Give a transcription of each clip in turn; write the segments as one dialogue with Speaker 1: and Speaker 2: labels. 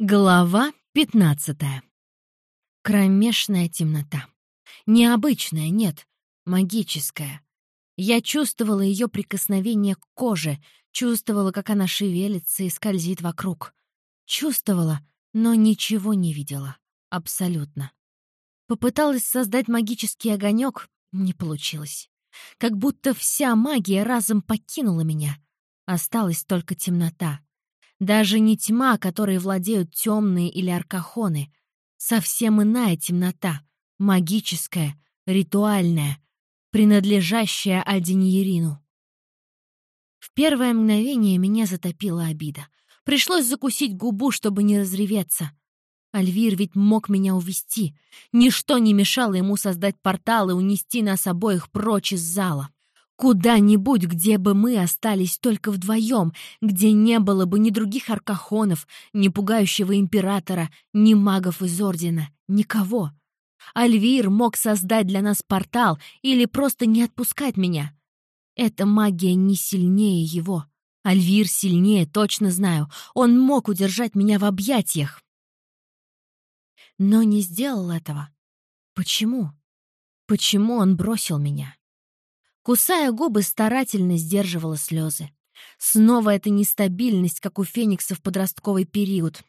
Speaker 1: Глава 15. Кромешная темнота. Необычная, нет, магическая. Я чувствовала ее прикосновение к коже, чувствовала, как она шевелится и скользит вокруг. Чувствовала, но ничего не видела. Абсолютно. Попыталась создать магический огонек, не получилось. Как будто вся магия разом покинула меня. Осталась только темнота. Даже не тьма, которой владеют темные или аркахоны. Совсем иная темнота, магическая, ритуальная, принадлежащая Альдиньерину. В первое мгновение меня затопила обида. Пришлось закусить губу, чтобы не разреветься. Альвир ведь мог меня увести. Ничто не мешало ему создать портал и унести нас обоих прочь из зала. Куда-нибудь, где бы мы остались только вдвоем, где не было бы ни других аркахонов, ни пугающего императора, ни магов из Ордена, никого. Альвир мог создать для нас портал или просто не отпускать меня. Эта магия не сильнее его. Альвир сильнее, точно знаю. Он мог удержать меня в объятиях. Но не сделал этого. Почему? Почему он бросил меня? Кусая губы, старательно сдерживала слезы. Снова эта нестабильность, как у Феникса в подростковый период.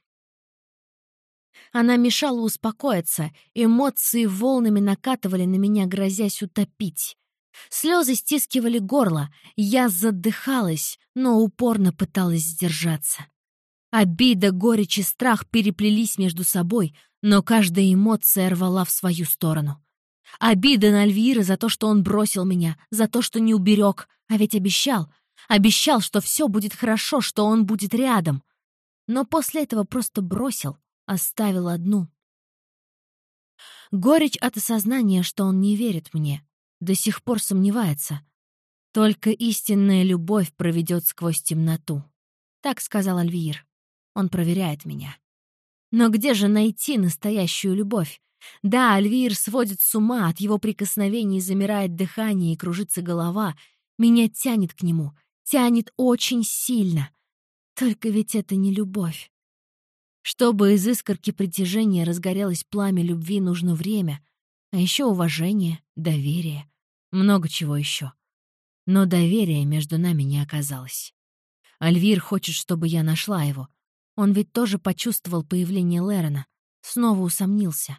Speaker 1: Она мешала успокоиться, эмоции волнами накатывали на меня, грозясь утопить. Слезы стискивали горло, я задыхалась, но упорно пыталась сдержаться. Обида, горечь и страх переплелись между собой, но каждая эмоция рвала в свою сторону. Обида на Альвира за то, что он бросил меня, за то, что не уберег, а ведь обещал. Обещал, что все будет хорошо, что он будет рядом. Но после этого просто бросил, оставил одну. Горечь от осознания, что он не верит мне, до сих пор сомневается. Только истинная любовь проведет сквозь темноту. Так сказал Альвир. Он проверяет меня. Но где же найти настоящую любовь? Да, Альвир сводит с ума, от его прикосновений замирает дыхание и кружится голова. Меня тянет к нему, тянет очень сильно. Только ведь это не любовь. Чтобы из искорки притяжения разгорелось пламя любви, нужно время, а еще уважение, доверие, много чего еще. Но доверия между нами не оказалось. Альвир хочет, чтобы я нашла его. Он ведь тоже почувствовал появление Лерона, снова усомнился.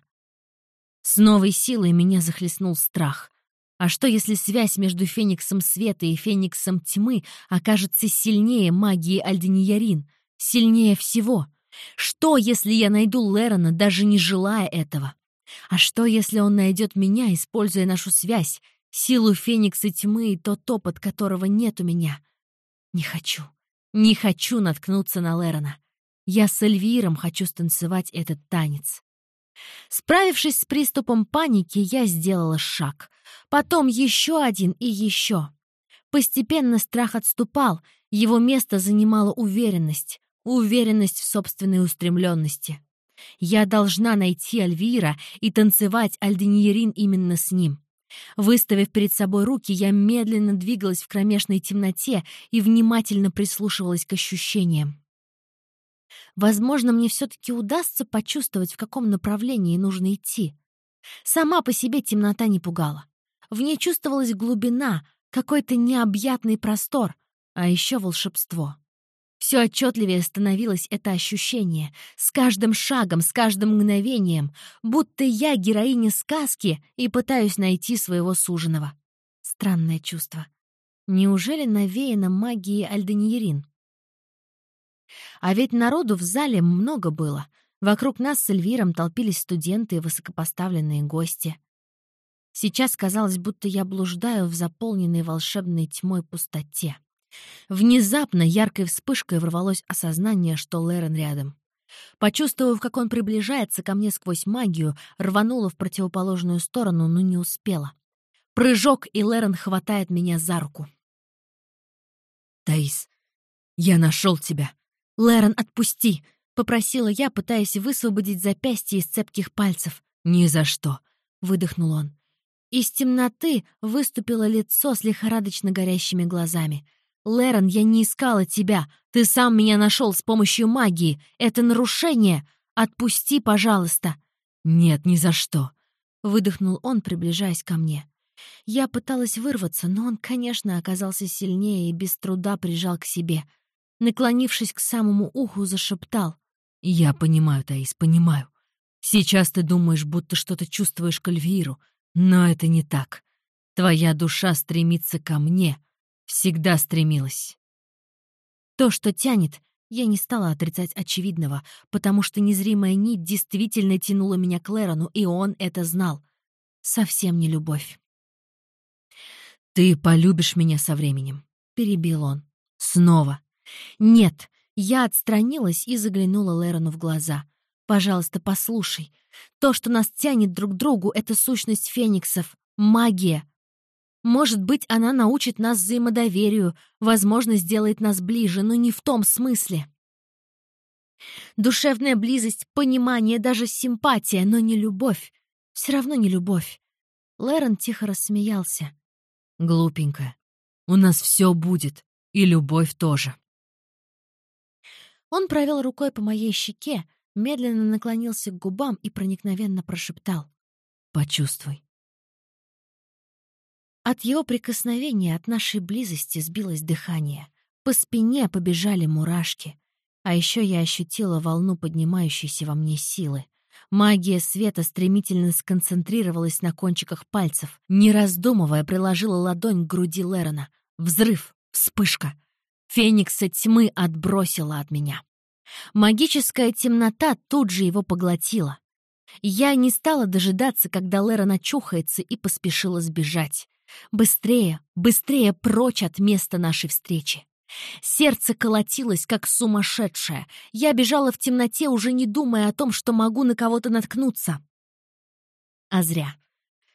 Speaker 1: С новой силой меня захлестнул страх. А что, если связь между Фениксом Света и Фениксом Тьмы окажется сильнее магии Альдениярин, сильнее всего? Что, если я найду Лерона, даже не желая этого? А что, если он найдет меня, используя нашу связь, силу Феникса Тьмы и тот опыт, которого нет у меня? Не хочу. Не хочу наткнуться на Лерона. Я с Эльвиром хочу станцевать этот танец. Справившись с приступом паники, я сделала шаг. Потом еще один и еще. Постепенно страх отступал, его место занимала уверенность. Уверенность в собственной устремленности. Я должна найти Альвира и танцевать Альденьерин именно с ним. Выставив перед собой руки, я медленно двигалась в кромешной темноте и внимательно прислушивалась к ощущениям. Возможно, мне все-таки удастся почувствовать, в каком направлении нужно идти. Сама по себе темнота не пугала. В ней чувствовалась глубина, какой-то необъятный простор, а еще волшебство. Все отчетливее становилось это ощущение, с каждым шагом, с каждым мгновением, будто я героиня сказки и пытаюсь найти своего суженого. Странное чувство. Неужели навеяно магией Альденьерин? А ведь народу в зале много было. Вокруг нас с Эльвиром толпились студенты и высокопоставленные гости. Сейчас казалось, будто я блуждаю в заполненной волшебной тьмой пустоте. Внезапно яркой вспышкой ворвалось осознание, что Лерен рядом. Почувствовав, как он приближается ко мне сквозь магию, рванула в противоположную сторону, но не успела. Прыжок, и Лерен хватает меня за руку.
Speaker 2: «Таис, я нашел тебя!»
Speaker 1: «Лерон, отпусти!» — попросила я, пытаясь высвободить запястье из цепких пальцев.
Speaker 2: «Ни за что!»
Speaker 1: — выдохнул он. Из темноты выступило лицо с лихорадочно горящими глазами. Лерон, я не искала тебя. Ты сам меня нашел с помощью магии. Это нарушение. Отпусти, пожалуйста».
Speaker 2: «Нет, ни за что», —
Speaker 1: выдохнул он, приближаясь ко мне. Я пыталась вырваться, но он, конечно, оказался сильнее и без труда прижал к себе. Наклонившись к самому уху, зашептал.
Speaker 2: «Я понимаю, Таис, понимаю. Сейчас ты думаешь, будто что-то чувствуешь к Эльвиру, но это не так. Твоя душа стремится ко мне, всегда стремилась».
Speaker 1: То, что тянет, я не стала отрицать очевидного, потому что незримая нить действительно тянула меня к Лерону, и он это знал. Совсем не любовь.
Speaker 2: «Ты полюбишь меня со временем», — перебил он. «Снова».
Speaker 1: «Нет». Я отстранилась и заглянула Лерону в глаза. «Пожалуйста, послушай. То, что нас тянет друг к другу, — это сущность фениксов. Магия. Может быть, она научит нас взаимодоверию, возможно, сделает нас ближе, но не в том смысле. Душевная близость, понимание, даже симпатия, но не любовь. Все равно не любовь. Лерон тихо рассмеялся.
Speaker 2: Глупенькая. У нас все будет. И любовь тоже.
Speaker 1: Он провел рукой по моей щеке, медленно наклонился к губам и проникновенно прошептал.
Speaker 2: «Почувствуй».
Speaker 1: От его прикосновения, от нашей близости сбилось дыхание. По спине побежали мурашки. А еще я ощутила волну поднимающейся во мне силы. Магия света стремительно сконцентрировалась на кончиках пальцев. Не раздумывая, приложила ладонь к груди Лерона. Взрыв, вспышка. Феникса тьмы отбросила от меня. Магическая темнота тут же его поглотила. Я не стала дожидаться, когда Лерон очухается, и поспешила сбежать. Быстрее, быстрее прочь от места нашей встречи. Сердце колотилось, как сумасшедшее. Я бежала в темноте, уже не думая о том, что могу на кого-то наткнуться. А зря.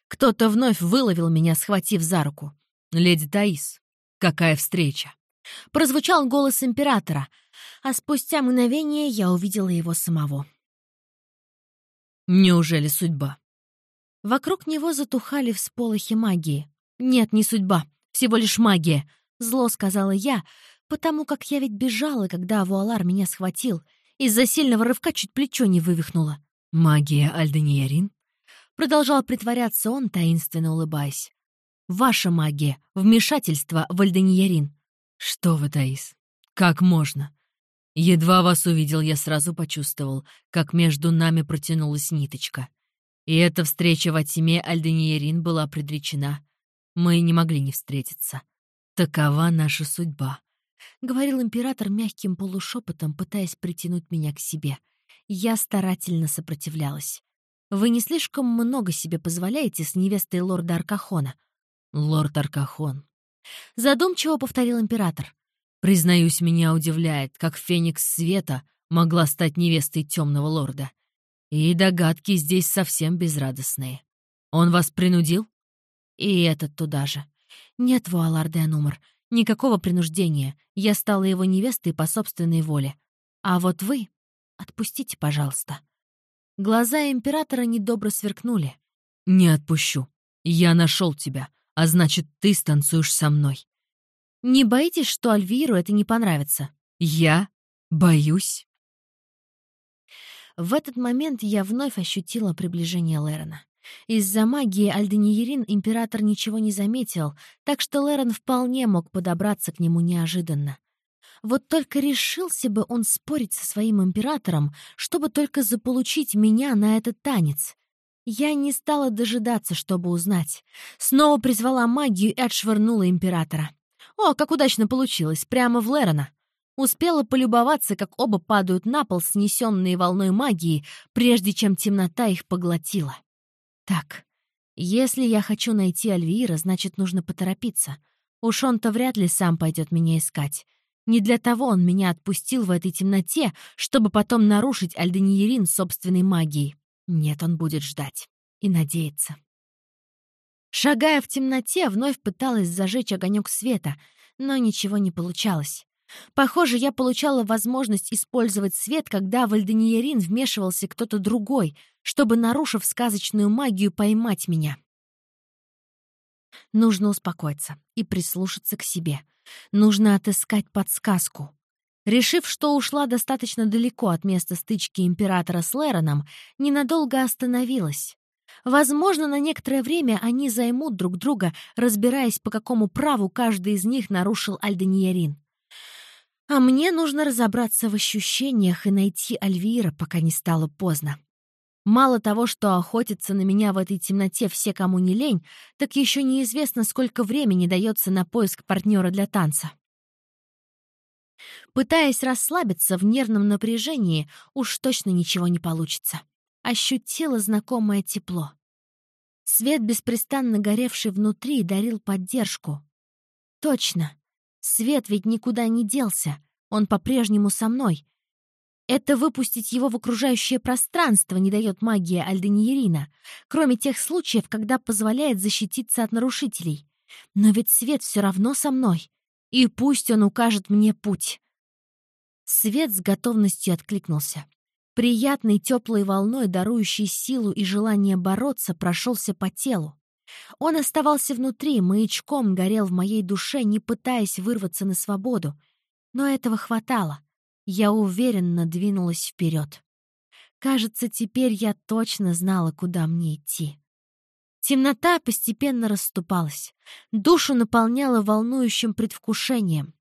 Speaker 1: Кто-то вновь выловил меня, схватив за руку.
Speaker 2: «Леди Таис, какая встреча!»
Speaker 1: Прозвучал голос императора, а спустя мгновение я увидела его самого.
Speaker 2: «Неужели судьба?»
Speaker 1: Вокруг него затухали всполохи магии. «Нет, не судьба, всего лишь магия», Зло сказала я, потому как я ведь бежала, когда Вуалар меня схватил. Из-за сильного рывка чуть плечо не вывихнуло.
Speaker 2: «Магия Альдениярин?»
Speaker 1: Продолжал притворяться он, таинственно улыбаясь. «Ваша магия, вмешательство в Альдениярин».
Speaker 2: «Что вы, Таис? Как можно?» Едва вас увидел, я сразу почувствовал, как между нами протянулась ниточка. И эта встреча во тьме Альдениярин была предречена. Мы не могли не встретиться. «Такова наша судьба», — говорил император мягким полушепотом, пытаясь притянуть меня к себе. Я старательно сопротивлялась. «Вы не слишком много себе позволяете с невестой лорда Аркахона?» «Лорд Аркахон», — задумчиво повторил император. «Признаюсь, меня удивляет, как Феникс Света могла стать невестой темного лорда. И догадки здесь совсем безрадостные. Он вас принудил?» «И этот туда же», «Нет, Вуалар де Анумар, никакого принуждения. Я стала его невестой по собственной воле. А вот вы... Отпустите, пожалуйста». Глаза императора недобро сверкнули. «Не отпущу. Я нашел тебя, а значит, ты станцуешь со мной». «Не боитесь, что Альвиру это не понравится?» «Я? Боюсь?» В этот момент я вновь ощутила приближение Лерона. Из-за магии Альдениерин император ничего не заметил, так что Лерон вполне мог подобраться к нему неожиданно. Вот только решился бы он спорить со своим императором, чтобы только заполучить меня на этот танец. Я не стала дожидаться, чтобы узнать. Снова призвала магию и отшвырнула императора. О, как удачно получилось, прямо в Лерона. Успела полюбоваться, как оба падают на пол, снесенные волной магии, прежде чем темнота их поглотила. Так, если я хочу найти Альвира, значит, нужно поторопиться. Уж он-то вряд ли сам пойдет меня искать. Не для того он меня отпустил в этой темноте, чтобы потом нарушить Альдениерин собственной магией. Нет, он будет ждать и надеяться. Шагая в темноте, вновь пыталась зажечь огонек света, но ничего не получалось. Похоже, я получала возможность использовать свет, когда в Альдениерин вмешивался кто-то другой, чтобы, нарушив сказочную магию, поймать меня.
Speaker 1: Нужно успокоиться и прислушаться к себе. Нужно отыскать подсказку. Решив, что ушла достаточно далеко от места стычки императора с Лероном, ненадолго остановилась. Возможно, на некоторое время они займут друг друга, разбираясь, по какому праву каждый из них нарушил Альдениярин. А мне нужно разобраться в ощущениях и найти Альвира, пока не стало поздно. Мало того, что охотятся на меня в этой темноте все, кому не лень, так еще неизвестно, сколько времени дается на поиск партнера для танца. Пытаясь расслабиться в нервном напряжении, уж точно ничего не получится. Ощутила знакомое тепло. Свет, беспрестанно горевший внутри, дарил поддержку. Точно. Свет ведь никуда не делся. Он по-прежнему со мной. Это выпустить его в окружающее пространство не дает магия Альденьерина, кроме тех случаев, когда позволяет защититься от нарушителей. Но ведь свет все равно со мной. И пусть он укажет мне путь. Свет с готовностью откликнулся. Приятной теплой волной, дарующей силу и желание бороться, прошелся по телу. Он оставался внутри, маячком горел в моей душе, не пытаясь вырваться на свободу. Но этого хватало. Я уверенно двинулась вперед. Кажется, теперь я точно знала, куда мне идти. Темнота постепенно расступалась. Душу наполняла волнующим предвкушением.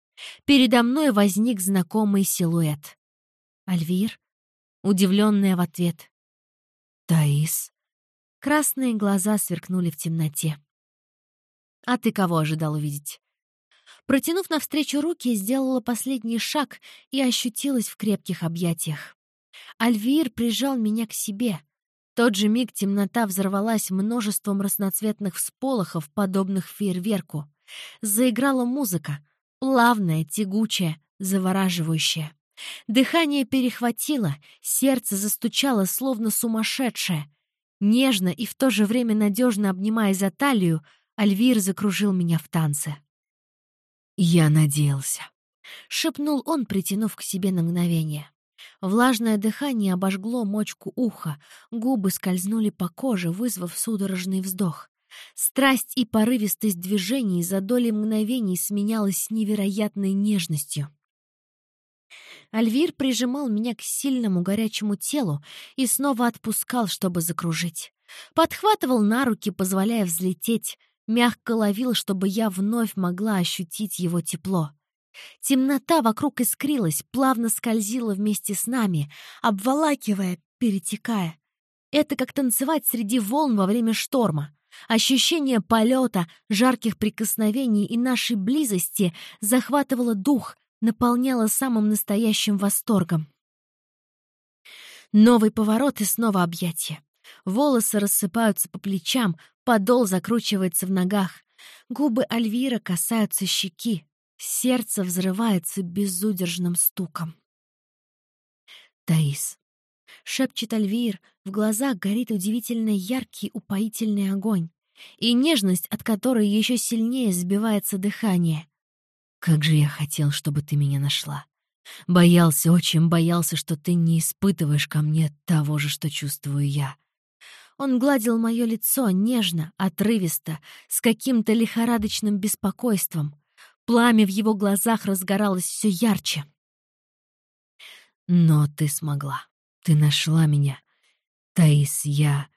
Speaker 1: Передо мной возник знакомый силуэт. «Альвир?» Удивленная в ответ. «Таис?» Красные глаза сверкнули в темноте. «А ты кого ожидал увидеть?» Протянув навстречу руки, сделала последний шаг и ощутилась в крепких объятиях. Альвир прижал меня к себе. тот же миг темнота взорвалась множеством разноцветных всполохов, подобных фейерверку. Заиграла музыка, плавная, тягучая, завораживающая. Дыхание перехватило, сердце застучало, словно сумасшедшее. Нежно и в то же время надежно обнимая за талию, Альвир закружил меня в танце. «Я надеялся», — шепнул он, притянув к себе на мгновение. Влажное дыхание обожгло мочку уха, губы скользнули по коже, вызвав судорожный вздох. Страсть и порывистость движений за доли мгновений сменялась невероятной нежностью. Альвир прижимал меня к сильному горячему телу и снова отпускал, чтобы закружить. Подхватывал на руки, позволяя взлететь, мягко ловил, чтобы я вновь могла ощутить его тепло. Темнота вокруг искрилась, плавно скользила вместе с нами, обволакивая, перетекая. Это как танцевать среди волн во время шторма. Ощущение полета, жарких прикосновений и нашей близости захватывало дух, наполняло самым настоящим восторгом. Новый поворот и снова объятие. Волосы рассыпаются по плечам, подол закручивается в ногах. Губы Альвира касаются щеки. Сердце взрывается безудержным стуком. «Таис», — шепчет Альвир, в глазах горит удивительно яркий, упоительный огонь, и нежность, от которой еще сильнее сбивается дыхание. «Как же я хотел, чтобы ты меня нашла. Боялся, очень боялся, что ты не испытываешь ко мне того же, что чувствую я». Он гладил мое лицо нежно, отрывисто, с каким-то лихорадочным беспокойством. Пламя в его глазах разгоралось все ярче. «Но ты смогла. Ты нашла меня. Таис, я...»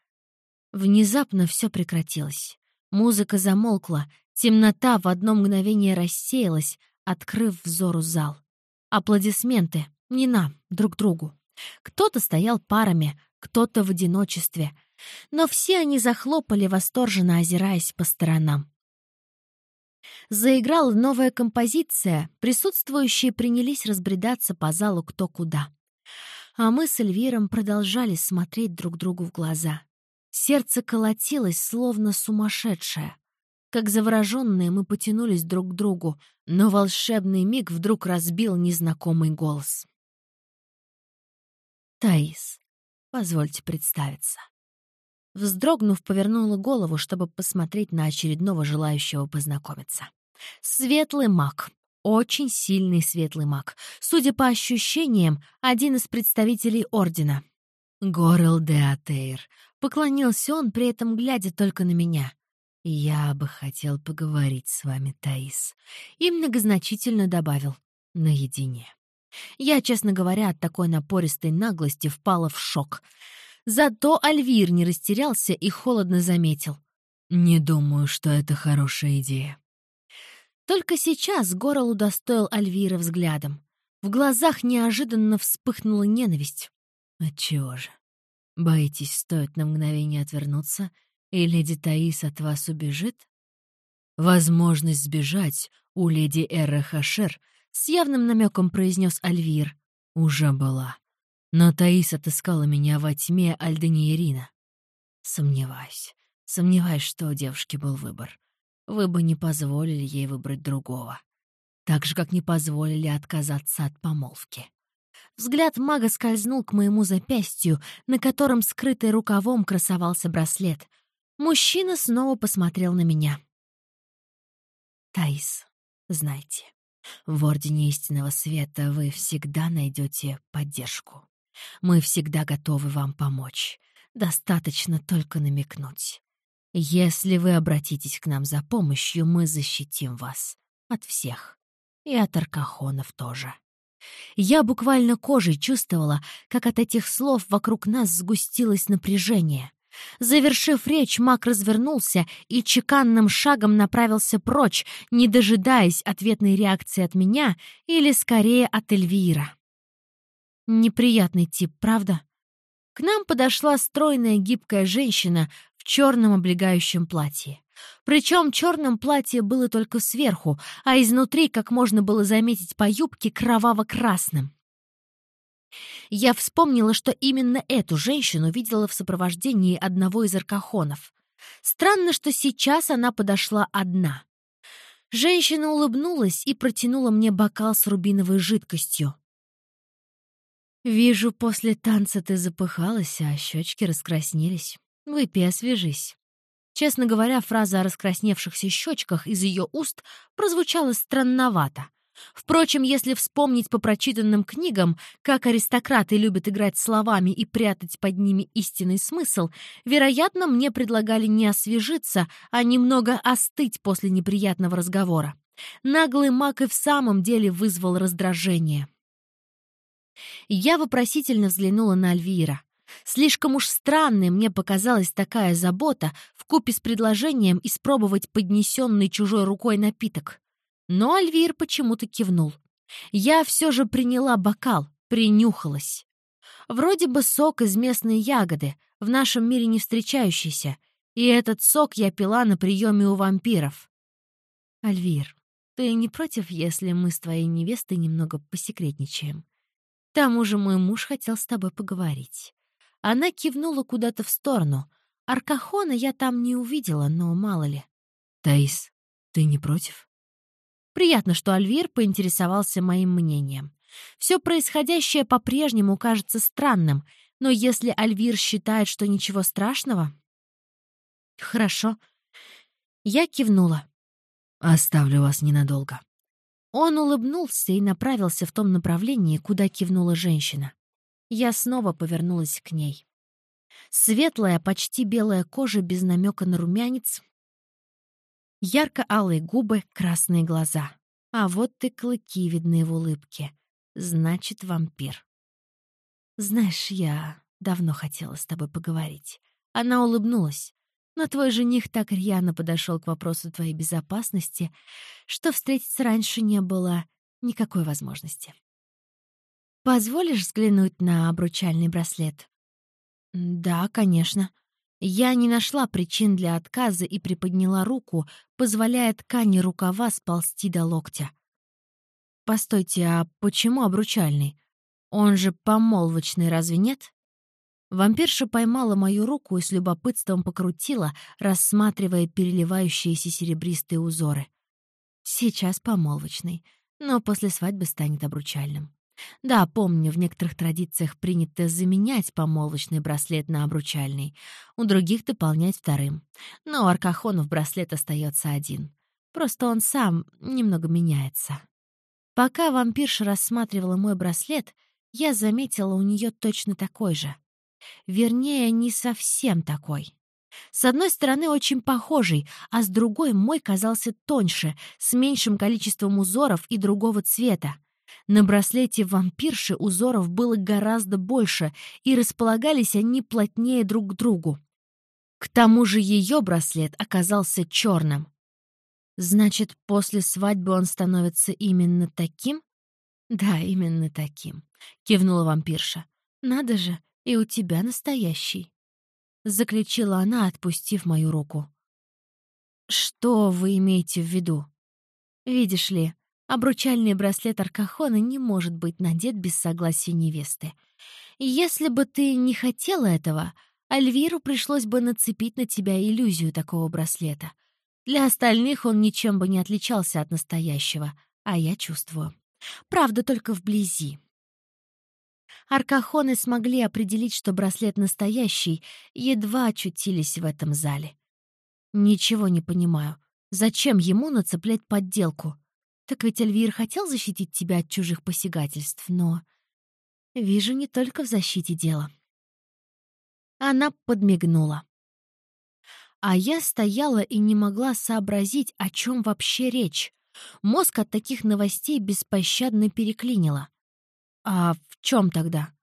Speaker 1: Внезапно все прекратилось. Музыка замолкла, темнота в одно мгновение рассеялась, открыв взору зал. Аплодисменты. Не нам, друг другу. Кто-то стоял парами, кто-то в одиночестве. Но все они захлопали, восторженно озираясь по сторонам. Заиграла новая композиция, присутствующие принялись разбредаться по залу кто куда. А мы с Эльвиром продолжали смотреть друг другу в глаза. Сердце колотилось, словно сумасшедшее. Как завороженные мы потянулись друг к другу, но волшебный миг вдруг разбил незнакомый голос. «Таис, позвольте представиться». Вздрогнув, повернула голову, чтобы посмотреть на очередного желающего познакомиться. Светлый маг. Очень сильный светлый маг. Судя по ощущениям, один из представителей Ордена. Горел де Атеир. Поклонился он, при этом глядя только на меня.
Speaker 2: «Я бы хотел поговорить с вами, Таис», и многозначительно добавил «наедине». Я, честно говоря, от такой напористой наглости впала в шок. Зато Альвир не растерялся и холодно заметил. «Не думаю, что это хорошая идея». Только сейчас Горол удостоил Альвира взглядом. В глазах неожиданно вспыхнула ненависть. Отчего же? Боитесь, стоит на мгновение отвернуться, и леди Таис от вас убежит? Возможность сбежать у леди Эры Хашер с явным намеком произнес Альвир. Уже была. Но Таис отыскала меня во тьме Альдениерина. Сомневаюсь. Сомневаюсь, что у девушки был выбор. Вы бы не позволили ей выбрать другого. Так же, как не позволили отказаться от помолвки. Взгляд мага скользнул к моему запястью, на котором скрытый рукавом красовался браслет. Мужчина снова посмотрел на меня. «Таис, знайте, в Ордене Истинного Света вы всегда найдете поддержку. Мы всегда готовы вам помочь. Достаточно только намекнуть. Если вы обратитесь к нам за помощью, мы защитим вас. От всех. И от аркахонов тоже. Я буквально кожей чувствовала, как от этих слов вокруг нас сгустилось напряжение. Завершив речь, маг развернулся и чеканным шагом направился прочь, не дожидаясь ответной реакции от меня или, скорее, от Эльвира. Неприятный тип, правда? К нам подошла стройная гибкая женщина черном облегающем платье. Причем черном платье было только сверху, а изнутри, как можно было заметить по юбке, кроваво-красным. Я вспомнила, что именно эту женщину видела в сопровождении одного из аркахонов. Странно, что сейчас она подошла одна. Женщина улыбнулась и протянула мне бокал с рубиновой жидкостью. «Вижу, после танца ты запыхалась, а щечки раскраснелись. Выпей, освежись». Честно говоря, фраза о раскрасневшихся щечках из ее уст прозвучала странновато. Впрочем, если вспомнить по прочитанным книгам, как аристократы любят играть словами и прятать под ними истинный смысл, вероятно, мне предлагали не освежиться, а немного остыть после неприятного разговора. Наглый маг и в самом деле вызвал раздражение. Я вопросительно взглянула на Альвира. Слишком уж странной мне показалась такая забота в купе с предложением испробовать поднесенный чужой рукой напиток. Но Альвир почему-то кивнул. Я все же приняла бокал, принюхалась. Вроде бы сок из местной ягоды, в нашем мире не встречающийся, и этот сок я пила на приеме у вампиров. Альвир, ты не против, если мы с твоей невестой немного посекретничаем? К тому же мой муж хотел с тобой поговорить. Она кивнула куда-то в сторону. Аркахона я там не увидела, но мало ли. «Таис, ты не против?» Приятно, что Альвир поинтересовался моим мнением. Все происходящее по-прежнему кажется странным, но если Альвир считает, что ничего страшного... Хорошо. Я кивнула. Оставлю вас ненадолго. Он улыбнулся и направился в том направлении, куда кивнула женщина. Я снова повернулась к ней. Светлая, почти белая кожа без намека на румянец, ярко-алые губы, красные глаза. А вот и клыки видны в улыбке. Значит, вампир. Знаешь, я давно хотела с тобой поговорить. Она улыбнулась. Но твой жених так рьяно подошел к вопросу твоей безопасности, что встретиться раньше не было никакой возможности. «Позволишь взглянуть на обручальный браслет?» «Да, конечно». Я не нашла причин для отказа и приподняла руку, позволяя ткани рукава сползти до локтя. «Постойте, а почему обручальный? Он же помолвочный, разве нет?» Вампирша поймала мою руку и с любопытством покрутила, рассматривая переливающиеся серебристые узоры. «Сейчас помолвочный, но после свадьбы станет обручальным». Да, помню, в некоторых традициях принято заменять помолвочный браслет на обручальный, у других дополнять вторым. Но у аркахонов браслет остается один. Просто он сам немного меняется. Пока вампирша рассматривала мой браслет, я заметила у нее точно такой же. Вернее, не совсем такой.
Speaker 1: С одной стороны очень похожий, а с другой мой казался тоньше, с меньшим количеством узоров и другого цвета. На браслете вампирши узоров было гораздо больше, и располагались они плотнее друг к другу. К тому же ее браслет оказался черным. Значит, после свадьбы он становится именно таким? Да, именно таким, кивнула вампирша. Надо же, и у тебя настоящий. Заключила она, отпустив мою руку. Что вы имеете в виду? Видишь ли, обручальный браслет Аркахона не может быть надет без согласия невесты. Если бы ты не хотела этого, Альвиру пришлось бы нацепить на тебя иллюзию такого браслета — для остальных он ничем бы не отличался от настоящего, а я чувствую. Правда, только вблизи. Аркахоны смогли определить, что браслет настоящий, едва очутились в этом зале. Ничего не понимаю. Зачем ему нацеплять подделку? Так ведь Эльвир хотел защитить тебя от чужих посягательств, но... Вижу, не только в защите дела. Она подмигнула. А я стояла и не могла сообразить, о чем вообще речь. Мозг от таких новостей беспощадно переклинило. А в чем тогда?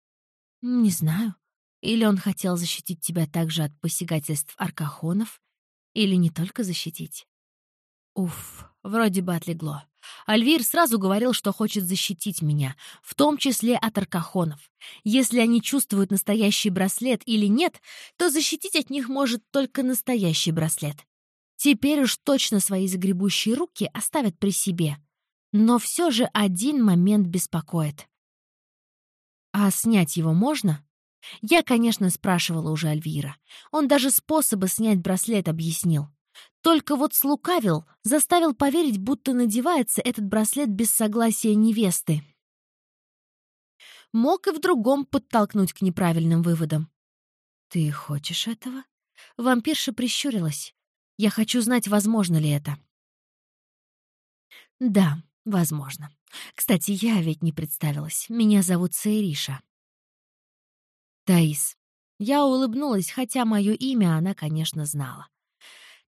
Speaker 1: Не знаю. Или он хотел защитить тебя также от посягательств аркахонов, или не только защитить. Уф, вроде бы отлегло. Альвир сразу говорил, что хочет защитить меня, в том числе от аркахонов. Если они чувствуют настоящий браслет или нет, то защитить от них может только настоящий браслет. Теперь уж точно свои загребущие руки оставят при себе. Но все же один момент беспокоит. А снять его можно? Я, конечно, спрашивала уже Альвира. Он даже способы снять браслет объяснил. Только вот слукавил, заставил поверить, будто надевается этот браслет без согласия невесты. Мог и в другом подтолкнуть к неправильным выводам. «Ты хочешь этого?» Вампирша прищурилась. «Я хочу знать, возможно ли это». «Да, возможно. Кстати, я ведь не представилась. Меня зовут Саириша». «Таис». Я улыбнулась, хотя мое имя она, конечно, знала.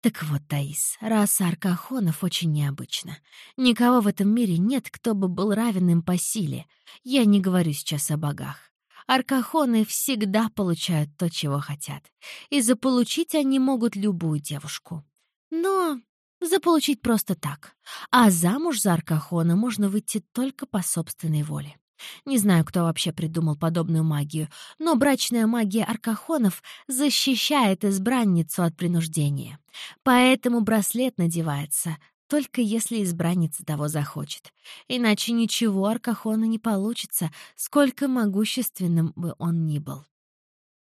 Speaker 1: Так вот, Таис, раса аркахонов очень необычна. Никого в этом мире нет, кто бы был равен им по силе. Я не говорю сейчас о богах. Аркахоны всегда получают то, чего хотят. И заполучить они могут любую девушку. Но заполучить просто так. А замуж за аркахона можно выйти только по собственной воле. Не знаю, кто вообще придумал подобную магию, но брачная магия аркахонов защищает избранницу от принуждения. Поэтому браслет надевается, только если избранница того захочет. Иначе ничего аркахона не получится, сколько могущественным бы он ни был.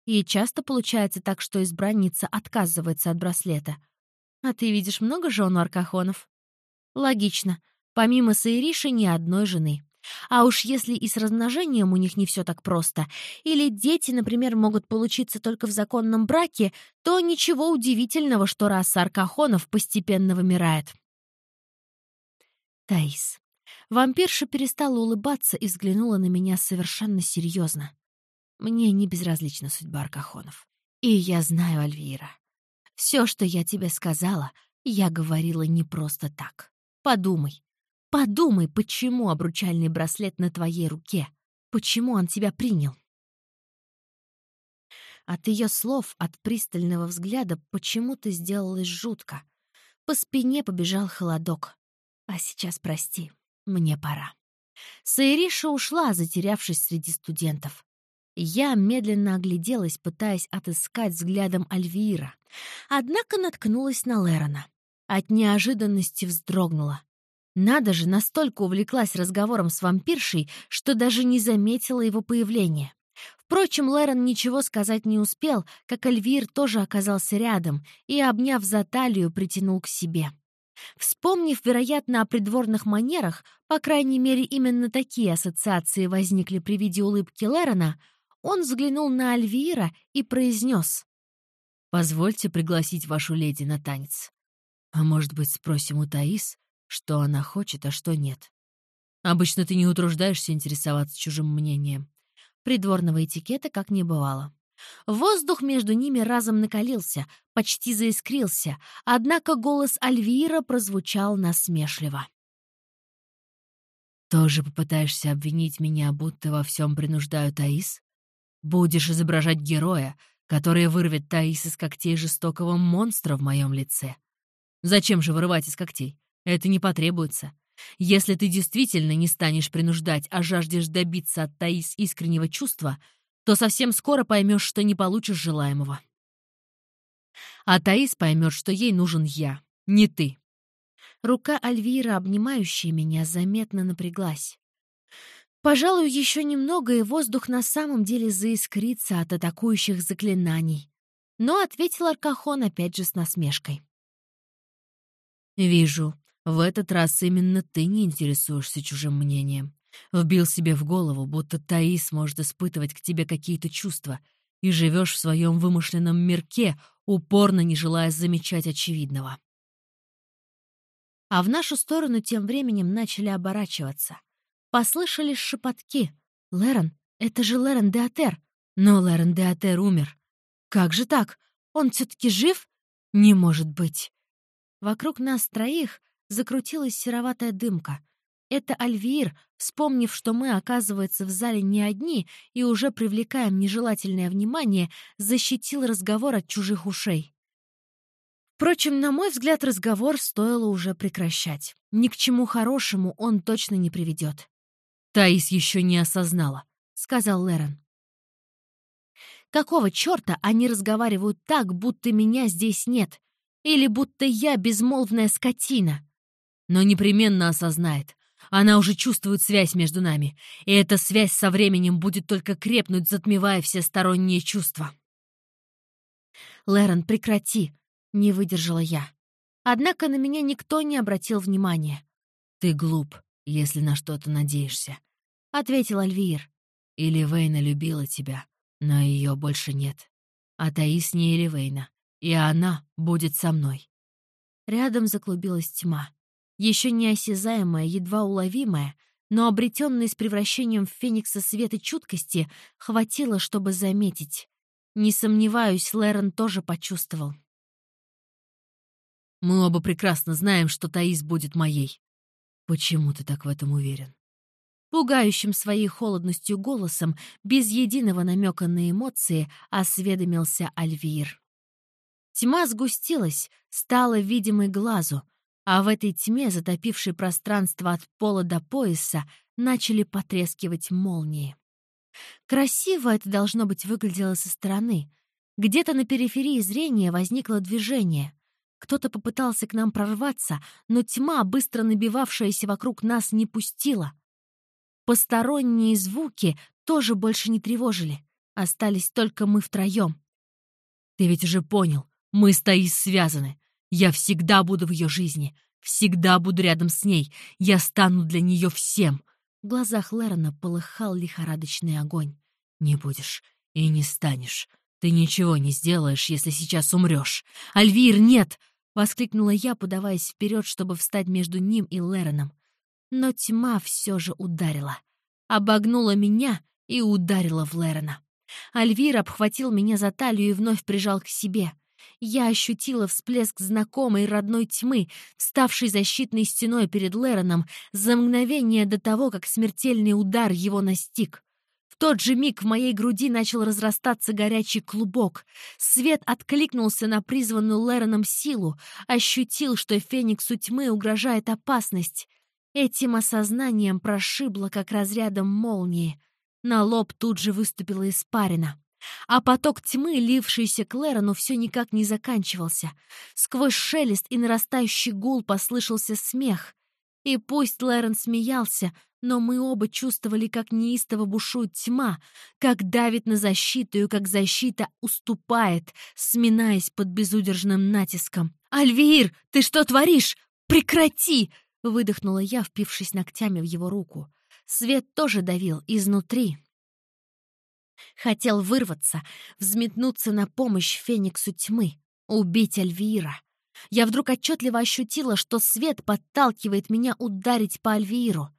Speaker 1: И часто получается так, что избранница отказывается от браслета. А ты видишь много жен у аркахонов? Логично. Помимо Саириши ни одной жены. А уж если и с размножением у них не все так просто, или дети, например, могут получиться только в законном браке, то ничего удивительного, что раса аркахонов постепенно вымирает. Таис. Вампирша перестала улыбаться и взглянула на меня совершенно серьезно. Мне не безразлична судьба аркахонов. И я знаю Альвира. Все, что я тебе сказала, я говорила не просто так. Подумай, Подумай, почему обручальный браслет на твоей руке? Почему он тебя принял? От ее слов, от пристального взгляда почему-то сделалось жутко. По спине побежал холодок. А сейчас, прости, мне пора. Саириша ушла, затерявшись среди студентов. Я медленно огляделась, пытаясь отыскать взглядом Альвира. Однако наткнулась на Лерона. От неожиданности вздрогнула. Надо же, настолько увлеклась разговором с вампиршей, что даже не заметила его появления. Впрочем, Лерон ничего сказать не успел, как Эльвир тоже оказался рядом и, обняв за талию, притянул к себе. Вспомнив, вероятно, о придворных манерах, по крайней мере, именно такие ассоциации возникли при виде улыбки Лерона, он взглянул на Альвира и произнес. «Позвольте пригласить вашу леди на танец. А может быть, спросим у Таис, что она хочет, а что нет. Обычно ты не утруждаешься интересоваться чужим мнением. Придворного этикета как не бывало. Воздух между ними разом накалился, почти заискрился, однако голос Альвира прозвучал насмешливо.
Speaker 2: «Тоже попытаешься обвинить меня, будто во всем принуждаю Таис? Будешь изображать героя, который вырвет Таис из когтей жестокого монстра в моем лице? Зачем же вырывать из когтей? Это не потребуется. Если ты действительно не станешь принуждать, а жаждешь добиться от Таис искреннего чувства, то совсем скоро поймешь, что не получишь желаемого. А Таис поймет, что ей нужен я, не ты.
Speaker 1: Рука Альвира, обнимающая меня, заметно напряглась. Пожалуй, еще немного, и воздух на самом деле заискрится от атакующих заклинаний. Но ответил Аркахон опять же с насмешкой.
Speaker 2: «Вижу, в этот раз именно ты не интересуешься чужим мнением. Вбил себе в голову, будто Таис может испытывать к тебе какие-то чувства, и живешь в своем вымышленном мирке, упорно не желая замечать очевидного.
Speaker 1: А в нашу сторону тем временем начали оборачиваться. Послышались шепотки. «Лерон, это же Лерон Деатер!» Но Лерон Деатер умер. «Как же так? Он все-таки жив? Не может быть!» Вокруг нас троих закрутилась сероватая дымка. Это Альвир, вспомнив, что мы, оказывается, в зале не одни и уже привлекаем нежелательное внимание, защитил разговор от чужих ушей. Впрочем, на мой взгляд, разговор стоило уже прекращать. Ни к чему хорошему он точно не приведет.
Speaker 2: «Таис еще не осознала», — сказал Лерон.
Speaker 1: «Какого черта они разговаривают так, будто меня здесь нет? Или будто я безмолвная скотина?»
Speaker 2: Но непременно осознает. Она уже чувствует связь между нами, и эта связь со временем будет только крепнуть, затмевая все сторонние чувства.
Speaker 1: «Лерон, прекрати!» — не выдержала я. Однако на меня никто не обратил внимания.
Speaker 2: «Ты глуп, если на что-то надеешься», —
Speaker 1: ответил Альвир.
Speaker 2: «Или Вейна любила тебя, но ее больше нет. А Таис не Эливейна, и она будет со мной».
Speaker 1: Рядом заклубилась тьма еще неосязаемая, едва уловимая, но обретенная с превращением в феникса света чуткости, хватило, чтобы заметить. Не сомневаюсь, Лерон тоже почувствовал.
Speaker 2: «Мы оба прекрасно знаем, что Таис будет моей. Почему ты так в этом уверен?»
Speaker 1: Пугающим своей холодностью голосом, без единого намека на эмоции, осведомился Альвир. Тьма сгустилась, стала видимой глазу, а в этой тьме, затопившей пространство от пола до пояса, начали потрескивать молнии. Красиво это, должно быть, выглядело со стороны. Где-то на периферии зрения возникло движение. Кто-то попытался к нам прорваться, но тьма, быстро набивавшаяся вокруг нас, не пустила. Посторонние звуки тоже больше не тревожили. Остались только мы втроем.
Speaker 2: «Ты ведь уже понял, мы с Таис связаны. Я всегда буду в ее жизни, всегда буду рядом с ней, я стану для нее всем.
Speaker 1: В глазах Лерона полыхал лихорадочный огонь.
Speaker 2: Не будешь и не станешь. Ты ничего не сделаешь, если сейчас умрешь. Альвир, нет!
Speaker 1: Воскликнула я, подаваясь вперед, чтобы встать между ним и Лероном. Но тьма все же ударила. Обогнула меня и ударила в Лерона. Альвир обхватил меня за талию и вновь прижал к себе. Я ощутила всплеск знакомой родной тьмы, ставшей защитной стеной перед Лероном за мгновение до того, как смертельный удар его настиг. В тот же миг в моей груди начал разрастаться горячий клубок. Свет откликнулся на призванную Лероном силу, ощутил, что Фениксу тьмы угрожает опасность. Этим осознанием прошибло, как разрядом молнии. На лоб тут же выступила испарина. А поток тьмы, лившийся к Лерону, все никак не заканчивался. Сквозь шелест и нарастающий гул послышался смех. И пусть Лерон смеялся, но мы оба чувствовали, как неистово бушует тьма, как давит на защиту и как защита уступает, сминаясь под безудержным натиском. «Альвир, ты что творишь? Прекрати!» — выдохнула я, впившись ногтями в его руку. Свет тоже давил изнутри, Хотел вырваться, взметнуться на помощь Фениксу тьмы, убить Альвиира. Я вдруг отчетливо ощутила, что свет подталкивает меня ударить по Альвииру.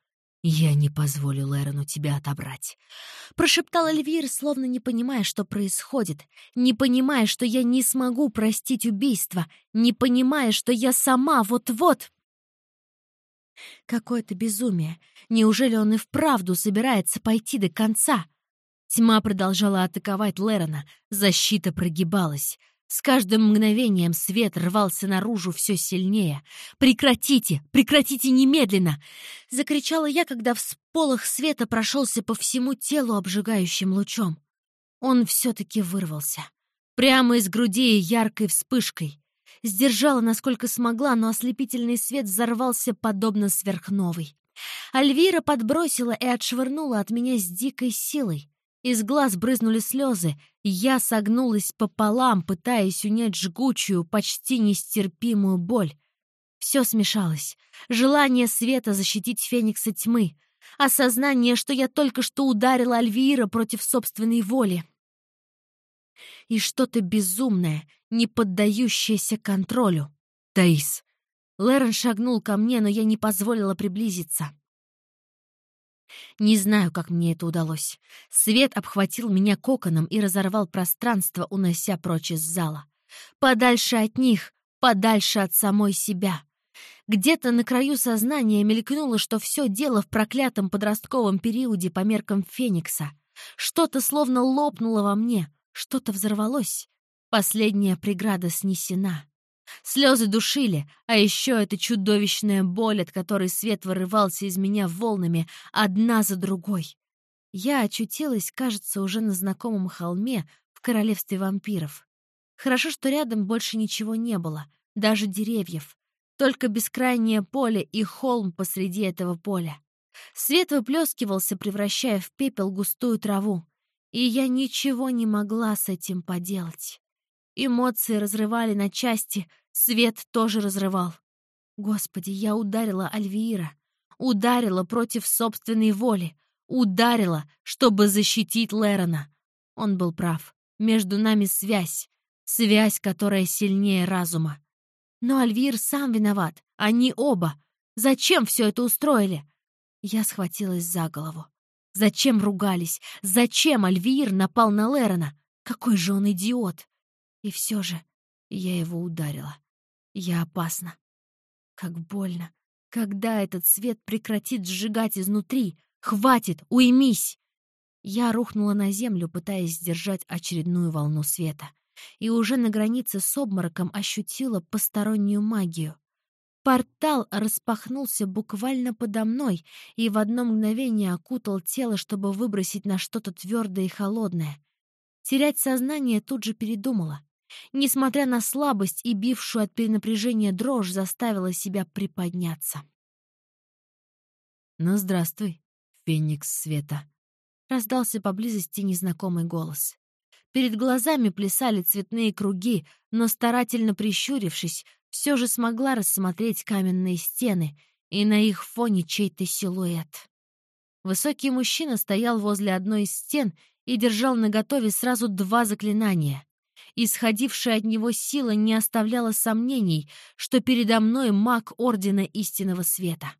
Speaker 1: «Я не позволю Лэрону тебя отобрать», — прошептал Эльвир, словно не понимая, что происходит, не понимая, что я не смогу простить убийство, не понимая, что я сама вот-вот... Какое-то безумие. Неужели он и вправду собирается пойти до конца? Тьма продолжала атаковать Лерона, защита прогибалась. С каждым мгновением свет рвался наружу все сильнее. «Прекратите! Прекратите немедленно!» — закричала я, когда всполох света прошелся по всему телу обжигающим лучом. Он все-таки вырвался. Прямо из груди яркой вспышкой. Сдержала, насколько смогла, но ослепительный свет взорвался подобно сверхновой. Альвира подбросила и отшвырнула от меня с дикой силой. Из глаз брызнули слезы, и я согнулась пополам, пытаясь унять жгучую, почти нестерпимую боль. Все смешалось. Желание света защитить Феникса тьмы. Осознание, что я только что ударила Альвира против собственной воли. И что-то безумное, не поддающееся контролю. Таис. Лерон шагнул ко мне, но я не позволила приблизиться. Не знаю, как мне это удалось. Свет обхватил меня коконом и разорвал пространство, унося прочь из зала. Подальше от них, подальше от самой себя. Где-то на краю сознания мелькнуло, что все дело в проклятом подростковом периоде по меркам Феникса. Что-то словно лопнуло во мне, что-то взорвалось. Последняя преграда снесена. Слезы душили, а еще эта чудовищная боль, от которой свет вырывался из меня волнами, одна за другой. Я очутилась, кажется, уже на знакомом холме в королевстве вампиров. Хорошо, что рядом больше ничего не было, даже деревьев. Только бескрайнее поле и холм посреди этого поля. Свет выплескивался, превращая в пепел густую траву. И я ничего не могла с этим поделать. Эмоции разрывали на части, свет тоже разрывал. Господи, я ударила Альвиира. Ударила против собственной воли. Ударила, чтобы защитить Лерона. Он был прав. Между нами связь. Связь, которая сильнее разума. Но Альвир сам виноват. Они оба. Зачем все это устроили? Я схватилась за голову. Зачем ругались? Зачем Альвир напал на Лерона? Какой же он идиот! И все же я его ударила. Я опасна. Как больно. Когда этот свет прекратит сжигать изнутри? Хватит, уймись! Я рухнула на землю, пытаясь сдержать очередную волну света. И уже на границе с обмороком ощутила постороннюю магию. Портал распахнулся буквально подо мной и в одно мгновение окутал тело, чтобы выбросить на что-то твердое и холодное. Терять сознание тут же передумала. Несмотря на слабость и бившую от перенапряжения дрожь, заставила себя приподняться.
Speaker 2: «Ну, здравствуй, Феникс Света», —
Speaker 1: раздался поблизости незнакомый голос. Перед глазами плясали цветные круги, но, старательно прищурившись, все же смогла рассмотреть каменные стены и на их фоне чей-то силуэт. Высокий мужчина стоял возле одной из стен и держал наготове сразу два заклинания. Исходившая от него сила не оставляла сомнений, что передо мной маг Ордена Истинного Света.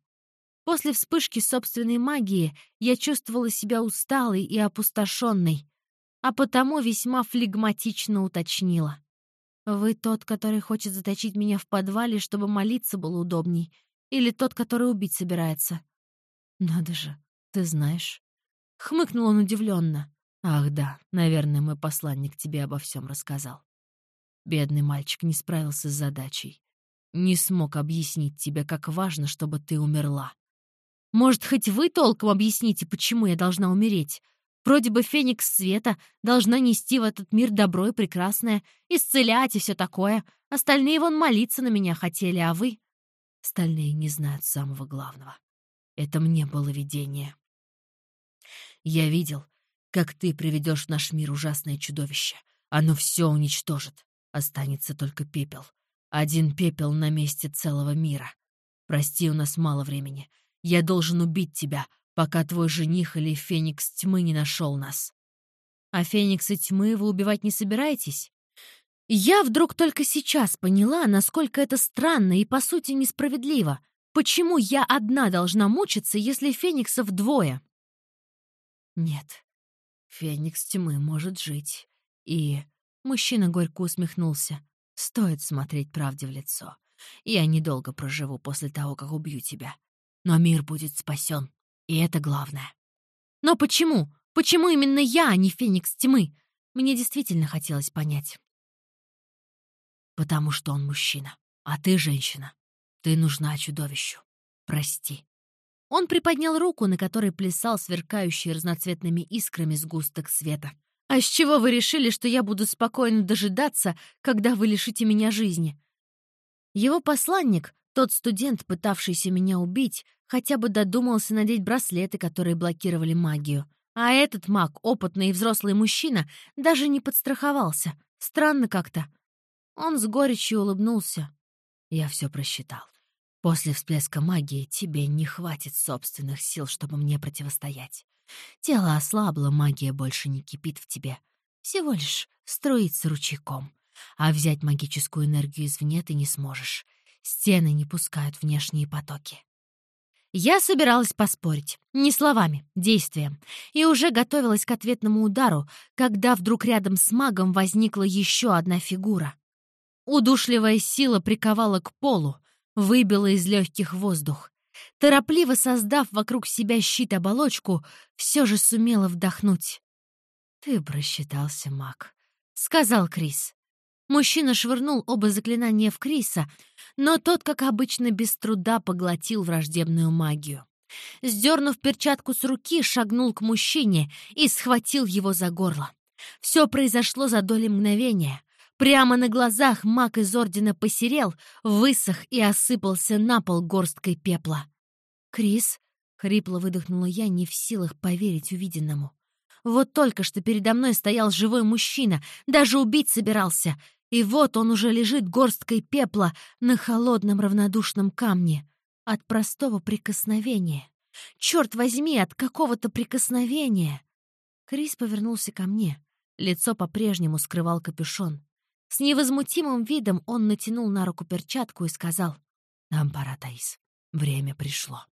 Speaker 1: После вспышки собственной магии я чувствовала себя усталой и опустошенной, а потому весьма флегматично уточнила. «Вы тот, который хочет заточить меня в подвале, чтобы молиться было удобней, или тот, который убить собирается?»
Speaker 2: «Надо же, ты знаешь».
Speaker 1: Хмыкнул он удивленно.
Speaker 2: Ах да, наверное, мой посланник тебе обо всем рассказал. Бедный мальчик не справился с задачей. Не смог объяснить тебе, как важно, чтобы ты умерла.
Speaker 1: Может, хоть вы толком объясните, почему я должна умереть? Вроде бы Феникс Света должна нести в этот мир добро и прекрасное, исцелять и все такое. Остальные вон молиться на меня хотели, а вы?
Speaker 2: Остальные не знают самого главного. Это мне было видение. Я видел, как ты приведешь в наш мир ужасное чудовище. Оно все уничтожит. Останется только пепел. Один пепел на месте целого мира. Прости, у нас мало времени. Я должен убить тебя, пока твой жених или Феникс Тьмы не нашел нас.
Speaker 1: А Феникса Тьмы вы убивать не собираетесь? Я вдруг только сейчас поняла, насколько это странно и, по сути, несправедливо. Почему я одна должна мучиться, если фениксов двое?
Speaker 2: Нет, феникс тьмы может жить. И... Мужчина горько усмехнулся. Стоит смотреть правде в лицо. Я недолго проживу после того, как убью тебя. Но мир будет спасен, и это главное.
Speaker 1: Но почему? Почему именно я, а не Феникс Тьмы? Мне действительно хотелось понять.
Speaker 2: Потому что он мужчина, а ты женщина. Ты нужна чудовищу. Прости.
Speaker 1: Он приподнял руку, на которой плясал сверкающий разноцветными искрами сгусток света. «А с чего вы решили, что я буду спокойно дожидаться, когда вы лишите меня жизни?» Его посланник, тот студент, пытавшийся меня убить, хотя бы додумался надеть браслеты, которые блокировали магию. А этот маг, опытный и взрослый мужчина, даже не подстраховался. Странно как-то. Он с горечью улыбнулся.
Speaker 2: Я все просчитал. После всплеска магии тебе не хватит собственных сил, чтобы мне противостоять. Тело ослабло, магия больше не кипит в тебе. Всего лишь струится ручейком. А взять магическую энергию извне ты не сможешь. Стены не пускают внешние потоки.
Speaker 1: Я собиралась поспорить. Не словами, действием. И уже готовилась к ответному удару, когда вдруг рядом с магом возникла еще одна фигура. Удушливая сила приковала к полу, выбила из легких воздух. Торопливо создав вокруг себя щит-оболочку, все же сумела вдохнуть.
Speaker 2: «Ты просчитался, маг», —
Speaker 1: сказал Крис. Мужчина швырнул оба заклинания в Криса, но тот, как обычно, без труда поглотил враждебную магию. Сдернув перчатку с руки, шагнул к мужчине и схватил его за горло. Все произошло за доли мгновения. Прямо на глазах маг из Ордена посерел, высох и осыпался на пол горсткой пепла. «Крис», — хрипло выдохнула я, не в силах поверить увиденному. Вот только что передо мной стоял живой мужчина, даже убить собирался. И вот он уже лежит горсткой пепла на холодном равнодушном камне. От простого прикосновения. Черт возьми, от какого-то прикосновения. Крис повернулся ко мне. Лицо по-прежнему скрывал капюшон. С невозмутимым видом он натянул на руку перчатку и сказал,
Speaker 2: «Нам пора, Таис. Время пришло».